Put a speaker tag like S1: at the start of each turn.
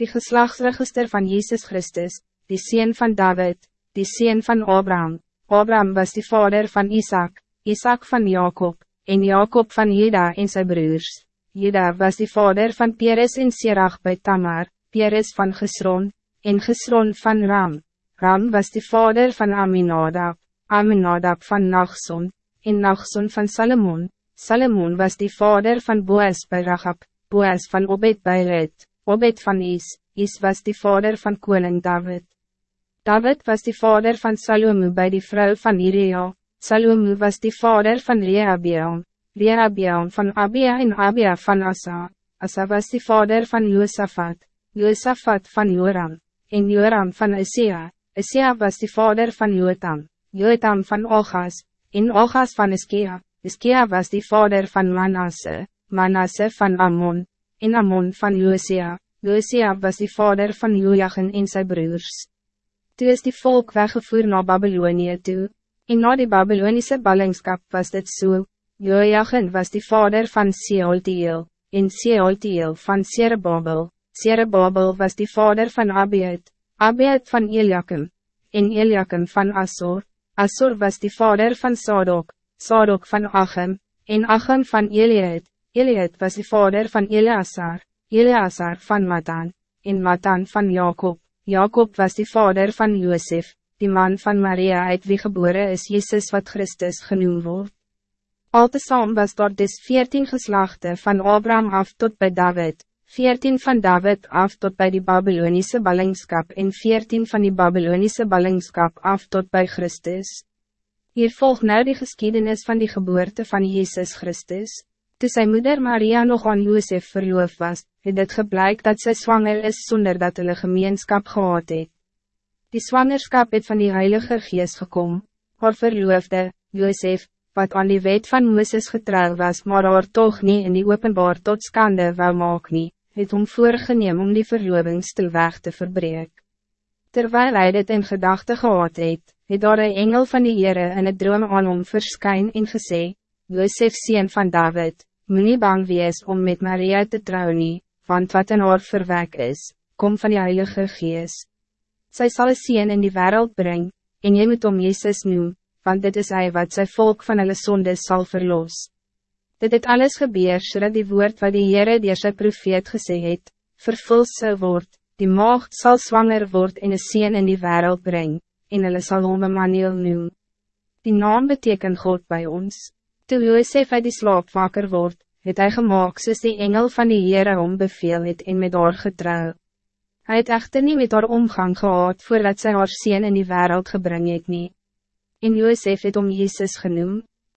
S1: Die geslachtsregister van Jezus Christus, die Seen van David, die Seen van Abraham. Abraham was die vader van Isaac, Isaac van Jacob, en Jacob van Juda en zijn broers. Juda was die vader van Peres en Serach bij Tamar, Peres van Gesron, en Gesron van Ram. Ram was die vader van Aminadab, Aminadab van Nachson, en Nachson van Salomon. Salomon was die vader van Boas bij Rachab, Boas van Obed bij Red, Obed van Is, Is was die vader van koning David. David was die vader van Salomo bij die vrouw van Iria, Salomo was die vader van Rehabeam, Rehabeam van Abia en Abia van Asa, Asa was die vader van Josaphat, Josaphat van Joram, en Joram van Isaiah, Isaiah was die vader van Jotam, Jotam van Ogas, en Ogas van Iskea, Iskea was die vader van Manasse, Manasse van Ammon, en Ammon van Josia, Josia was die vader van Joachim en zijn broers. Toe is die volk weggevoer naar Babylonië toe, en na die Babylonische ballingskap was dit so, Joachim was die vader van Seoltiel, en Seoltiel van Serebabel, Serebabel was die vader van Abiet, Abiet van Eliakim, en Eliakim van Assor, Assor was die vader van Sadok, Sadok van Achem, en Achem van Eliad, Eliad was de vader van Eleazar, Eleazar van Matan, en Matan van Jacob, Jacob was de vader van Josef, die man van Maria uit wie geboren is Jezus wat Christus genoemd wordt. Altesaam was daar dus veertien geslachten van Abraham af tot bij David, veertien van David af tot bij die Babylonische ballingskap en veertien van die Babylonische ballingskap af tot bij Christus. Hier volgt nou die geschiedenis van die geboorte van Jezus Christus. Toen zijn moeder Maria nog aan Josef verloof was, het het gebleik dat zij zwanger is zonder dat hulle gemeenskap gehad het. Die zwangerskap het van die Heilige Geest gekom, haar verloofde, Josef, wat aan die wet van Moeses getrouw was, maar haar toch niet in die openbaar tot skande wou maak nie, het om voorgeneem om die verlovingstil weg te verbreken. Terwijl hij dit in gedachten gehad het, het daar een engel van die Heere in het droom aan hom verskyn en gesê, Josef sien van David, moet nie bang wees om met Maria te trouwen, nie, want wat in haar verwek is, kom van die Heilige Gees. Zij zal een sien in die wereld brengen, en jy moet om Jezus noem, want dit is hij wat zijn volk van hulle sonde zal verlos. Dit het alles gebeur, zodat die woord wat die Heere die sy profeet gesê het, vervul sy word, die maagd zal zwanger worden en een sien in die wereld brengen en hulle sal hom Emmanuel noem. Die naam betekent God bij ons. Toe Josef uit die slaap wakker word, het hy gemaakt soos die engel van die Heere om beveel het en met haar getrouw. Hij het echter niet met haar omgang gehad voordat sy haar sien in die wereld gebring het nie. En Josef het om Jezus genoem,